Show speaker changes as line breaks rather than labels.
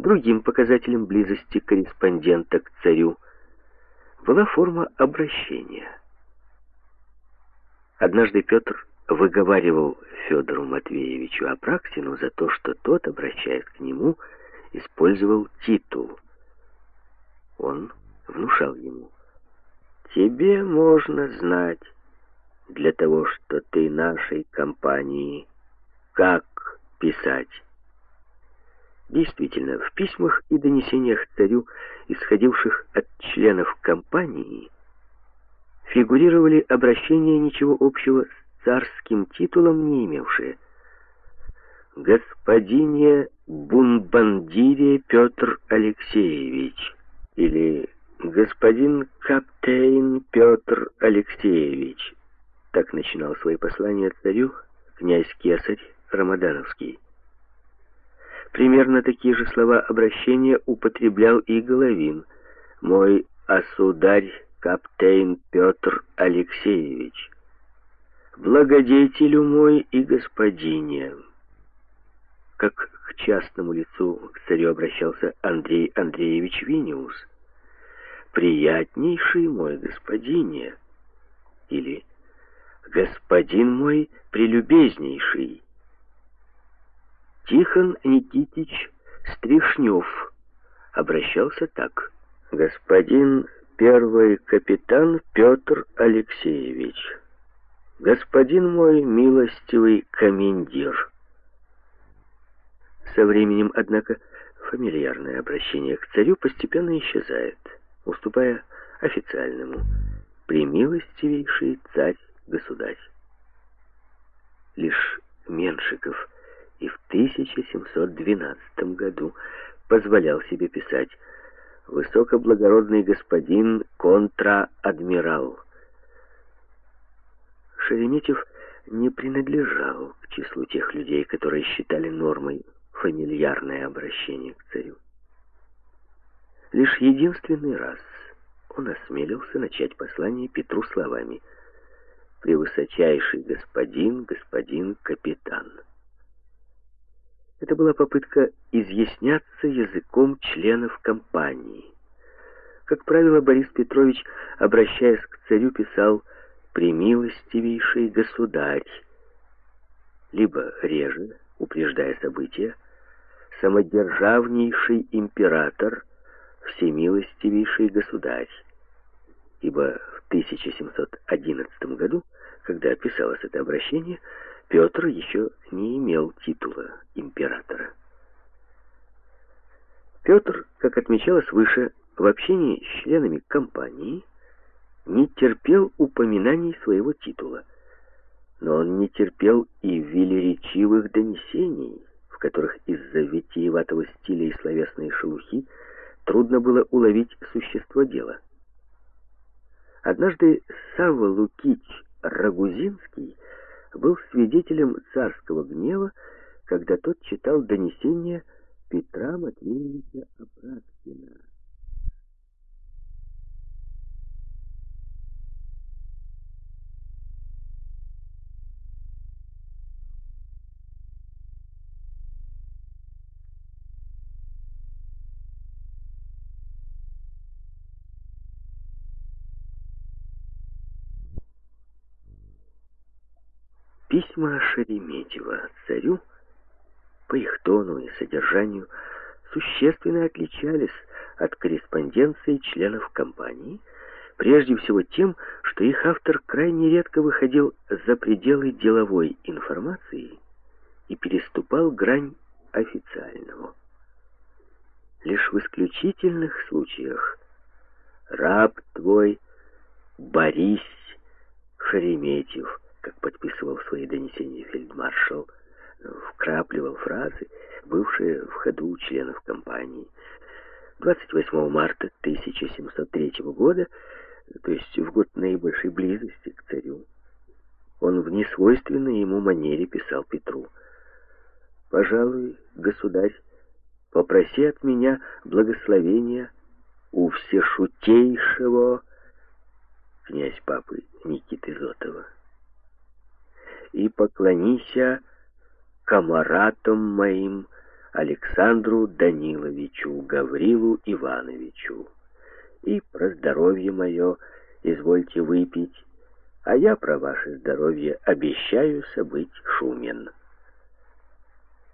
Другим показателем близости корреспондента к царю была форма обращения. Однажды Петр выговаривал Федору Матвеевичу Апраксину за то, что тот, обращаясь к нему, использовал титул. Он внушал ему. «Тебе можно знать, для того, что ты нашей компании, как писать». Действительно, в письмах и донесениях царю, исходивших от членов компании, фигурировали обращения ничего общего с царским титулом не имевшие. «Господине Бунбандире Петр Алексеевич» или «Господин Каптейн Петр Алексеевич». Так начинал свои послания царю князь Кесарь Рамадановский. Примерно такие же слова обращения употреблял и Головин. «Мой осударь Каптейн Петр Алексеевич, благодетелю мой и господине». Как к частному лицу к царю обращался Андрей Андреевич Виниус. «Приятнейший мой господине» или «Господин мой прелюбезнейший». Тихон Никитич Стришнев обращался так. «Господин первый капитан Петр Алексеевич, господин мой милостивый командир». Со временем, однако, фамильярное обращение к царю постепенно исчезает, уступая официальному «премилостивейший царь-государь». Лишь Меншиков – 1712 году позволял себе писать «Высокоблагородный господин контра-адмирал». Шереметьев не принадлежал к числу тех людей, которые считали нормой фамильярное обращение к царю. Лишь единственный раз он осмелился начать послание Петру словами «Превысочайший господин, господин капитан». Это была попытка изъясняться языком членов компании. Как правило, Борис Петрович, обращаясь к царю, писал «премилостивейший государь», либо реже, упреждая события, «самодержавнейший император, всемилостивейший государь», ибо в 1711 году, когда описалось это обращение, Петр еще не имел титула императора. Петр, как отмечалось выше, в общении с членами компании не терпел упоминаний своего титула, но он не терпел и велеречивых донесений, в которых из-за витиеватого стиля и словесной шелухи трудно было уловить существо дела. Однажды Савва Лукич Рагузинский был свидетелем царского гнева, когда тот читал донесение Петра Матвеевича Апраксина. Письма Шереметьева царю по их тону и содержанию существенно отличались от корреспонденции членов компании, прежде всего тем, что их автор крайне редко выходил за пределы деловой информации и переступал грань официального. Лишь в исключительных случаях раб твой Борис Шереметьев как подписывал свои донесения фельдмаршал, вкрапливал фразы, бывшие в ходу членов компании. 28 марта 1703 года, то есть в год наибольшей близости к царю, он в несвойственной ему манере писал Петру. «Пожалуй, государь, попроси от меня благословения у всешутейшего князь папы Никиты Зотова» и поклонися комаратам моим Александру Даниловичу Гаврилу Ивановичу. И про здоровье мое извольте выпить, а я про ваше здоровье обещаюся быть шумен».